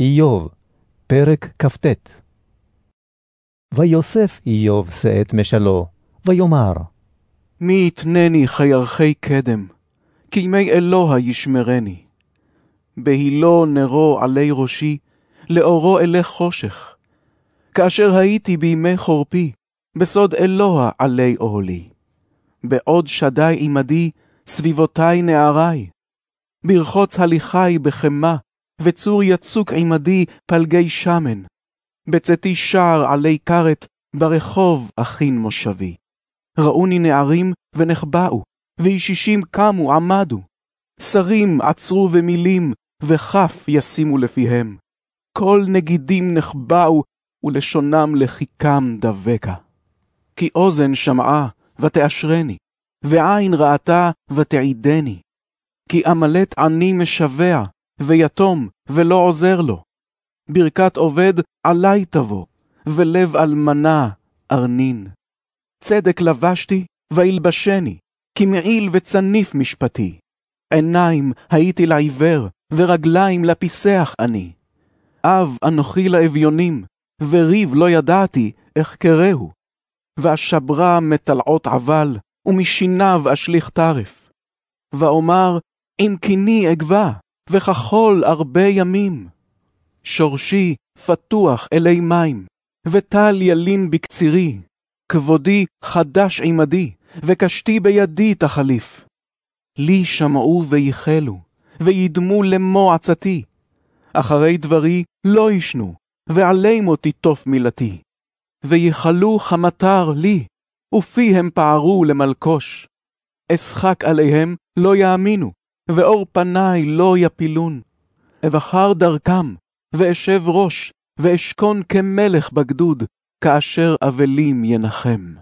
איוב, פרק כ"ט ויוסף איוב שאת משלו, ויאמר, מי יתנני חיירכי קדם, כי ימי אלוה ישמרני. בהילו נרו עלי ראשי, לאורו אלך חושך. כאשר הייתי בימי חורפי, בסוד אלוה עלי אוהלי. בעוד שדי עמדי, סביבותי נערי. ברחוץ הליכי בחמה, וצור יצוק עמדי פלגי שמן. בצאתי שער עלי כרת, ברחוב אכין מושבי. ראוני נערים ונחבאו, וישישים קמו עמדו. שרים עצרו ומילים, וכף ישימו לפיהם. כל נגידים נחבאו, ולשונם לחיקם דבקה. כי אוזן שמעה, ותאשרני, ועין ראתה, ותעידני. כי עמלט עני משבע, ויתום, ולא עוזר לו. ברכת עובד עלי תבוא, ולב אלמנה ארנין. צדק לבשתי, וילבשני, כי מעיל וצניף משפטי. עיניים הייתי לעיוור, ורגליים לפיסח אני. אב אנוכי לאביונים, וריב לא ידעתי, אחקרהו. ואשברה מטלעות עבל, ומשיניו אשליך טרף. ואומר, אם קיני אגבה, וכחול הרבה ימים. שורשי פתוח אלי מים, וטל ילין בקצירי, כבודי חדש עמדי, וקשתי בידי תחליף. לי שמעו וייחלו, וידמו למו עצתי. אחרי דברי לא ישנו, ועלי מותי תוף מילתי. וייחלו חמטר לי, ופיהם פערו למלקוש. אשחק עליהם לא יאמינו, ואור פניי לא יפילון. אבחר דרכם, ואשב ראש, ואשכון כמלך בגדוד, כאשר אבלים ינחם.